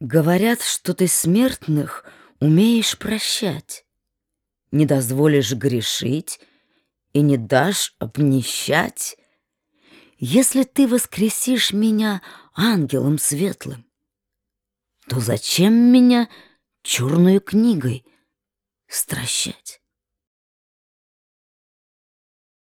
Говорят, что ты смертных умеешь прощать, Не дозволишь грешить и не дашь обнищать. Если ты воскресишь меня ангелом светлым, То зачем меня черную книгой стращать?